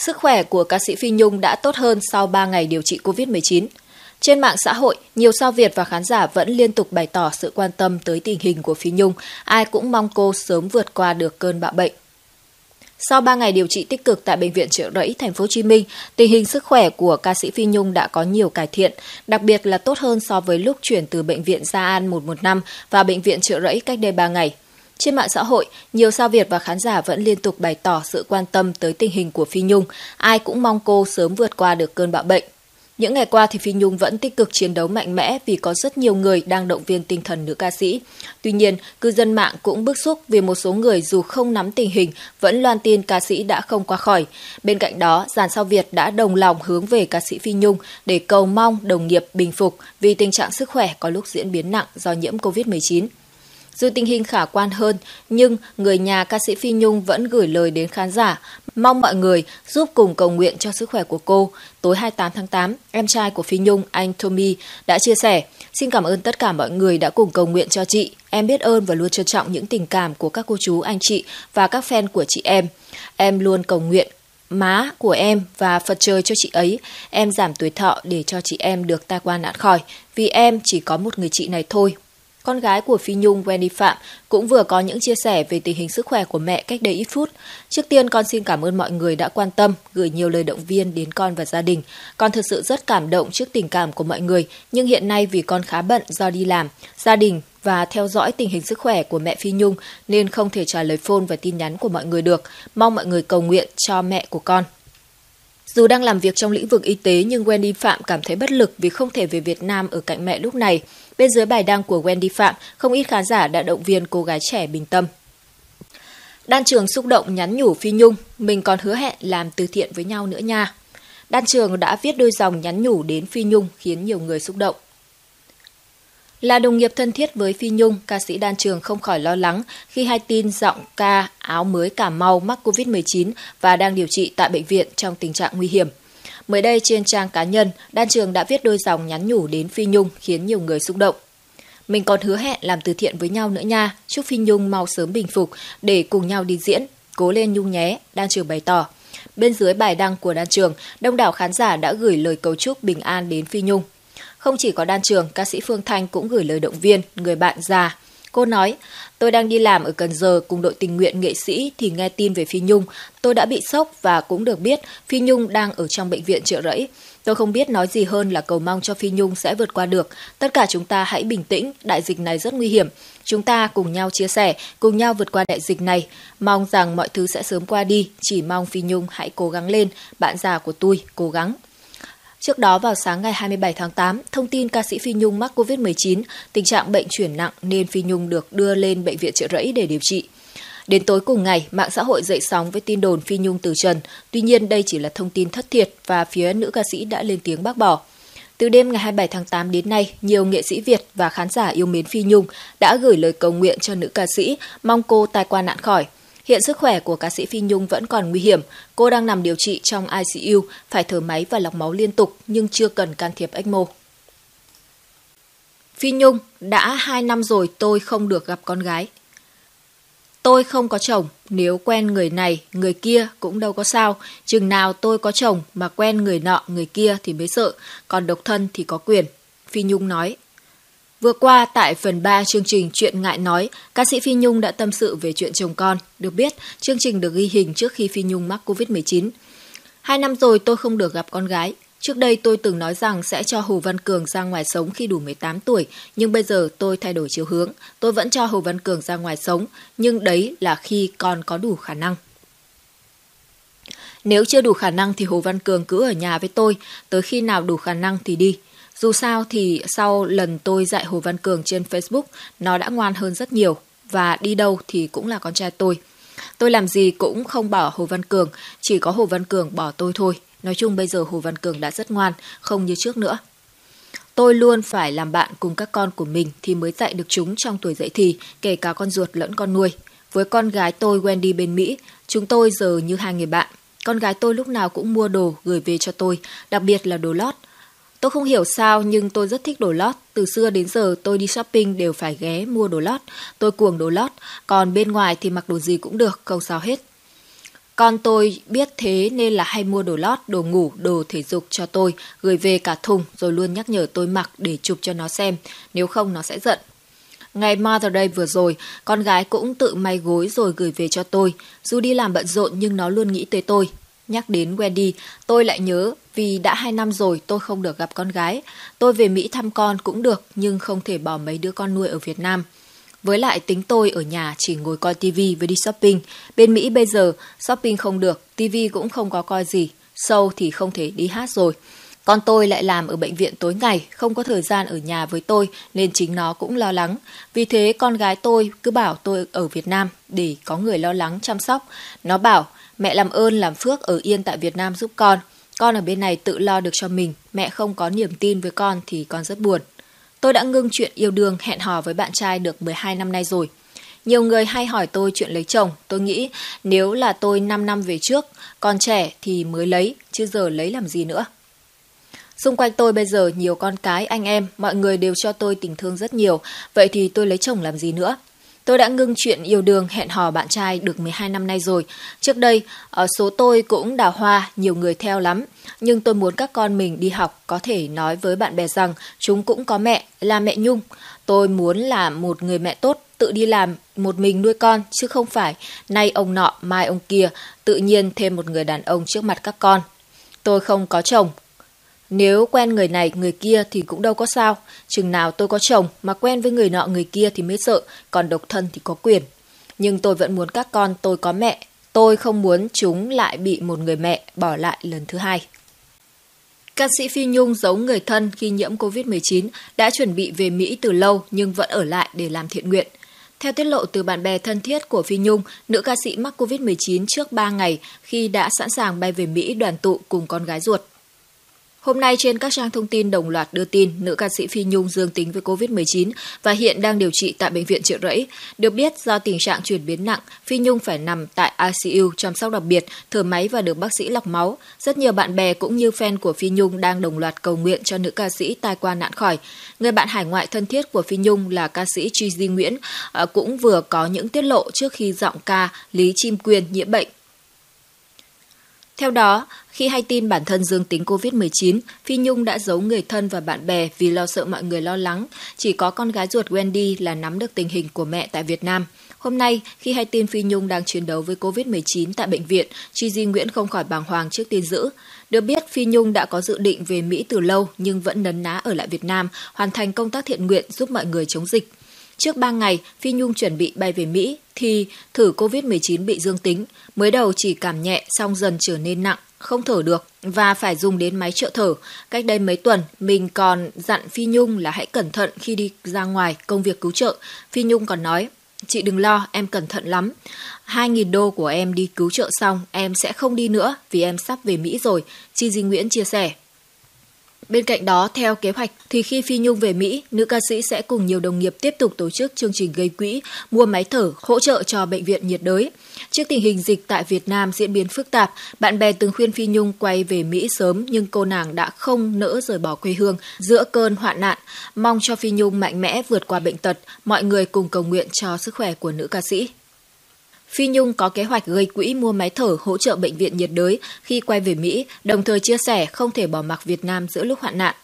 Sức khỏe của ca sĩ Phi Nhung đã tốt hơn sau 3 ngày điều trị COVID-19. Trên mạng xã hội, nhiều sao Việt và khán giả vẫn liên tục bày tỏ sự quan tâm tới tình hình của Phi Nhung. Ai cũng mong cô sớm vượt qua được cơn bạo bệnh. Sau 3 ngày điều trị tích cực tại bệnh viện Trợ Rẫy, thành phố Hồ Chí Minh, tình hình sức khỏe của ca sĩ Phi Nhung đã có nhiều cải thiện, đặc biệt là tốt hơn so với lúc chuyển từ bệnh viện Gia An 115 và bệnh viện Trợ Rẫy cách đây 3 ngày. Trên mạng xã hội, nhiều sao Việt và khán giả vẫn liên tục bày tỏ sự quan tâm tới tình hình của Phi Nhung. Ai cũng mong cô sớm vượt qua được cơn bạo bệnh. Những ngày qua thì Phi Nhung vẫn tích cực chiến đấu mạnh mẽ vì có rất nhiều người đang động viên tinh thần nữ ca sĩ. Tuy nhiên, cư dân mạng cũng bức xúc vì một số người dù không nắm tình hình vẫn loan tin ca sĩ đã không qua khỏi. Bên cạnh đó, dàn sao Việt đã đồng lòng hướng về ca sĩ Phi Nhung để cầu mong đồng nghiệp bình phục vì tình trạng sức khỏe có lúc diễn biến nặng do nhiễm COVID-19. Dù tình hình khả quan hơn, nhưng người nhà ca sĩ Phi Nhung vẫn gửi lời đến khán giả, mong mọi người giúp cùng cầu nguyện cho sức khỏe của cô. Tối 28 tháng 8, em trai của Phi Nhung, anh Tommy, đã chia sẻ, Xin cảm ơn tất cả mọi người đã cùng cầu nguyện cho chị. Em biết ơn và luôn trân trọng những tình cảm của các cô chú, anh chị và các fan của chị em. Em luôn cầu nguyện má của em và Phật trời cho chị ấy. Em giảm tuổi thọ để cho chị em được tai qua nạn khỏi, vì em chỉ có một người chị này thôi. Con gái của Phi Nhung Wendy Phạm cũng vừa có những chia sẻ về tình hình sức khỏe của mẹ cách đây ít phút. Trước tiên con xin cảm ơn mọi người đã quan tâm, gửi nhiều lời động viên đến con và gia đình. Con thực sự rất cảm động trước tình cảm của mọi người, nhưng hiện nay vì con khá bận do đi làm, gia đình và theo dõi tình hình sức khỏe của mẹ Phi Nhung nên không thể trả lời phone và tin nhắn của mọi người được. Mong mọi người cầu nguyện cho mẹ của con. Dù đang làm việc trong lĩnh vực y tế nhưng Wendy Phạm cảm thấy bất lực vì không thể về Việt Nam ở cạnh mẹ lúc này. Bên dưới bài đăng của Wendy Phạm, không ít khán giả đã động viên cô gái trẻ bình tâm. Đan Trường xúc động nhắn nhủ Phi Nhung, mình còn hứa hẹn làm từ thiện với nhau nữa nha. Đan Trường đã viết đôi dòng nhắn nhủ đến Phi Nhung khiến nhiều người xúc động. Là đồng nghiệp thân thiết với Phi Nhung, ca sĩ Đan Trường không khỏi lo lắng khi hay tin giọng ca áo mới Cà Mau mắc COVID-19 và đang điều trị tại bệnh viện trong tình trạng nguy hiểm. Mới đây trên trang cá nhân, Đan Trường đã viết đôi dòng nhắn nhủ đến Phi Nhung khiến nhiều người xúc động. Mình còn hứa hẹn làm từ thiện với nhau nữa nha, chúc Phi Nhung mau sớm bình phục để cùng nhau đi diễn. Cố lên Nhung nhé, Đan Trường bày tỏ. Bên dưới bài đăng của Đan Trường, đông đảo khán giả đã gửi lời cầu chúc bình an đến Phi Nhung. Không chỉ có Đan Trường, ca sĩ Phương Thanh cũng gửi lời động viên, người bạn già. Cô nói, tôi đang đi làm ở Cần Giờ cùng đội tình nguyện nghệ sĩ thì nghe tin về Phi Nhung. Tôi đã bị sốc và cũng được biết Phi Nhung đang ở trong bệnh viện trợ rẫy. Tôi không biết nói gì hơn là cầu mong cho Phi Nhung sẽ vượt qua được. Tất cả chúng ta hãy bình tĩnh, đại dịch này rất nguy hiểm. Chúng ta cùng nhau chia sẻ, cùng nhau vượt qua đại dịch này. Mong rằng mọi thứ sẽ sớm qua đi, chỉ mong Phi Nhung hãy cố gắng lên. Bạn già của tôi, cố gắng. Trước đó vào sáng ngày 27 tháng 8, thông tin ca sĩ Phi Nhung mắc COVID-19, tình trạng bệnh chuyển nặng nên Phi Nhung được đưa lên bệnh viện trợ rẫy để điều trị. Đến tối cùng ngày, mạng xã hội dậy sóng với tin đồn Phi Nhung từ trần. Tuy nhiên đây chỉ là thông tin thất thiệt và phía nữ ca sĩ đã lên tiếng bác bỏ. Từ đêm ngày 27 tháng 8 đến nay, nhiều nghệ sĩ Việt và khán giả yêu mến Phi Nhung đã gửi lời cầu nguyện cho nữ ca sĩ, mong cô tai qua nạn khỏi. Hiện sức khỏe của ca sĩ Phi Nhung vẫn còn nguy hiểm. Cô đang nằm điều trị trong ICU, phải thở máy và lọc máu liên tục nhưng chưa cần can thiệp ECMO. Phi Nhung, đã 2 năm rồi tôi không được gặp con gái. Tôi không có chồng, nếu quen người này, người kia cũng đâu có sao. Chừng nào tôi có chồng mà quen người nọ, người kia thì mới sợ, còn độc thân thì có quyền. Phi Nhung nói. Vừa qua, tại phần 3 chương trình Chuyện Ngại Nói, ca sĩ Phi Nhung đã tâm sự về chuyện chồng con. Được biết, chương trình được ghi hình trước khi Phi Nhung mắc Covid-19. Hai năm rồi tôi không được gặp con gái. Trước đây tôi từng nói rằng sẽ cho Hồ Văn Cường ra ngoài sống khi đủ 18 tuổi, nhưng bây giờ tôi thay đổi chiều hướng. Tôi vẫn cho Hồ Văn Cường ra ngoài sống, nhưng đấy là khi con có đủ khả năng. Nếu chưa đủ khả năng thì Hồ Văn Cường cứ ở nhà với tôi, tới khi nào đủ khả năng thì đi. Dù sao thì sau lần tôi dạy Hồ Văn Cường trên Facebook, nó đã ngoan hơn rất nhiều và đi đâu thì cũng là con trai tôi. Tôi làm gì cũng không bỏ Hồ Văn Cường, chỉ có Hồ Văn Cường bỏ tôi thôi. Nói chung bây giờ Hồ Văn Cường đã rất ngoan, không như trước nữa. Tôi luôn phải làm bạn cùng các con của mình thì mới dạy được chúng trong tuổi dậy thì, kể cả con ruột lẫn con nuôi. Với con gái tôi Wendy bên Mỹ, chúng tôi giờ như hai người bạn. Con gái tôi lúc nào cũng mua đồ gửi về cho tôi, đặc biệt là đồ lót. Tôi không hiểu sao nhưng tôi rất thích đồ lót. Từ xưa đến giờ tôi đi shopping đều phải ghé mua đồ lót. Tôi cuồng đồ lót, còn bên ngoài thì mặc đồ gì cũng được, không sao hết. Con tôi biết thế nên là hay mua đồ lót, đồ ngủ, đồ thể dục cho tôi, gửi về cả thùng rồi luôn nhắc nhở tôi mặc để chụp cho nó xem, nếu không nó sẽ giận. Ngày Mother Day vừa rồi, con gái cũng tự may gối rồi gửi về cho tôi. Dù đi làm bận rộn nhưng nó luôn nghĩ tới tôi. Nhắc đến Wendy, tôi lại nhớ vì đã hai năm rồi tôi không được gặp con gái. Tôi về Mỹ thăm con cũng được nhưng không thể bỏ mấy đứa con nuôi ở Việt Nam. Với lại tính tôi ở nhà chỉ ngồi coi tivi với đi shopping. Bên Mỹ bây giờ shopping không được, tivi cũng không có coi gì. sâu thì không thể đi hát rồi. Con tôi lại làm ở bệnh viện tối ngày, không có thời gian ở nhà với tôi nên chính nó cũng lo lắng. Vì thế con gái tôi cứ bảo tôi ở Việt Nam để có người lo lắng chăm sóc. Nó bảo mẹ làm ơn làm phước ở yên tại Việt Nam giúp con. Con ở bên này tự lo được cho mình, mẹ không có niềm tin với con thì con rất buồn. Tôi đã ngưng chuyện yêu đương hẹn hò với bạn trai được 12 năm nay rồi. Nhiều người hay hỏi tôi chuyện lấy chồng, tôi nghĩ nếu là tôi 5 năm về trước, còn trẻ thì mới lấy, chứ giờ lấy làm gì nữa. Xung quanh tôi bây giờ nhiều con cái, anh em, mọi người đều cho tôi tình thương rất nhiều, vậy thì tôi lấy chồng làm gì nữa? Tôi đã ngưng chuyện yêu đương hẹn hò bạn trai được 12 năm nay rồi. Trước đây, ở số tôi cũng đào hoa, nhiều người theo lắm. Nhưng tôi muốn các con mình đi học có thể nói với bạn bè rằng chúng cũng có mẹ, là mẹ Nhung. Tôi muốn là một người mẹ tốt, tự đi làm một mình nuôi con, chứ không phải nay ông nọ, mai ông kia, tự nhiên thêm một người đàn ông trước mặt các con. Tôi không có chồng, nếu quen người này, người kia thì cũng đâu có sao. Chừng nào tôi có chồng mà quen với người nọ người kia thì mới sợ, còn độc thân thì có quyền. Nhưng tôi vẫn muốn các con tôi có mẹ. Tôi không muốn chúng lại bị một người mẹ bỏ lại lần thứ hai. Ca sĩ Phi Nhung giấu người thân khi nhiễm COVID-19 đã chuẩn bị về Mỹ từ lâu nhưng vẫn ở lại để làm thiện nguyện. Theo tiết lộ từ bạn bè thân thiết của Phi Nhung, nữ ca sĩ mắc COVID-19 trước 3 ngày khi đã sẵn sàng bay về Mỹ đoàn tụ cùng con gái ruột. Hôm nay trên các trang thông tin đồng loạt đưa tin nữ ca sĩ Phi Nhung dương tính với COVID-19 và hiện đang điều trị tại bệnh viện Trợ Rẫy. Được biết do tình trạng chuyển biến nặng, Phi Nhung phải nằm tại ICU chăm sóc đặc biệt, thở máy và được bác sĩ lọc máu. Rất nhiều bạn bè cũng như fan của Phi Nhung đang đồng loạt cầu nguyện cho nữ ca sĩ tai qua nạn khỏi. Người bạn hải ngoại thân thiết của Phi Nhung là ca sĩ Tri Nguyễn ờ, cũng vừa có những tiết lộ trước khi giọng ca Lý Chim Quyền nhiễm bệnh theo đó, khi hay tin bản thân dương tính COVID-19, Phi Nhung đã giấu người thân và bạn bè vì lo sợ mọi người lo lắng. Chỉ có con gái ruột Wendy là nắm được tình hình của mẹ tại Việt Nam. Hôm nay, khi hay tin Phi Nhung đang chiến đấu với COVID-19 tại bệnh viện, Chi Di Nguyễn không khỏi bàng hoàng trước tin dữ. Được biết, Phi Nhung đã có dự định về Mỹ từ lâu nhưng vẫn nấn ná ở lại Việt Nam, hoàn thành công tác thiện nguyện giúp mọi người chống dịch. Trước 3 ngày, Phi Nhung chuẩn bị bay về Mỹ thì thử COVID-19 bị dương tính. Mới đầu chỉ cảm nhẹ, xong dần trở nên nặng, không thở được và phải dùng đến máy trợ thở. Cách đây mấy tuần, mình còn dặn Phi Nhung là hãy cẩn thận khi đi ra ngoài công việc cứu trợ. Phi Nhung còn nói, chị đừng lo, em cẩn thận lắm. 2.000 đô của em đi cứu trợ xong, em sẽ không đi nữa vì em sắp về Mỹ rồi, Chi Di Nguyễn chia sẻ. Bên cạnh đó, theo kế hoạch, thì khi Phi Nhung về Mỹ, nữ ca sĩ sẽ cùng nhiều đồng nghiệp tiếp tục tổ chức chương trình gây quỹ, mua máy thở, hỗ trợ cho bệnh viện nhiệt đới. Trước tình hình dịch tại Việt Nam diễn biến phức tạp, bạn bè từng khuyên Phi Nhung quay về Mỹ sớm nhưng cô nàng đã không nỡ rời bỏ quê hương giữa cơn hoạn nạn. Mong cho Phi Nhung mạnh mẽ vượt qua bệnh tật, mọi người cùng cầu nguyện cho sức khỏe của nữ ca sĩ. Phi Nhung có kế hoạch gây quỹ mua máy thở hỗ trợ bệnh viện nhiệt đới khi quay về Mỹ, đồng thời chia sẻ không thể bỏ mặc Việt Nam giữa lúc hoạn nạn.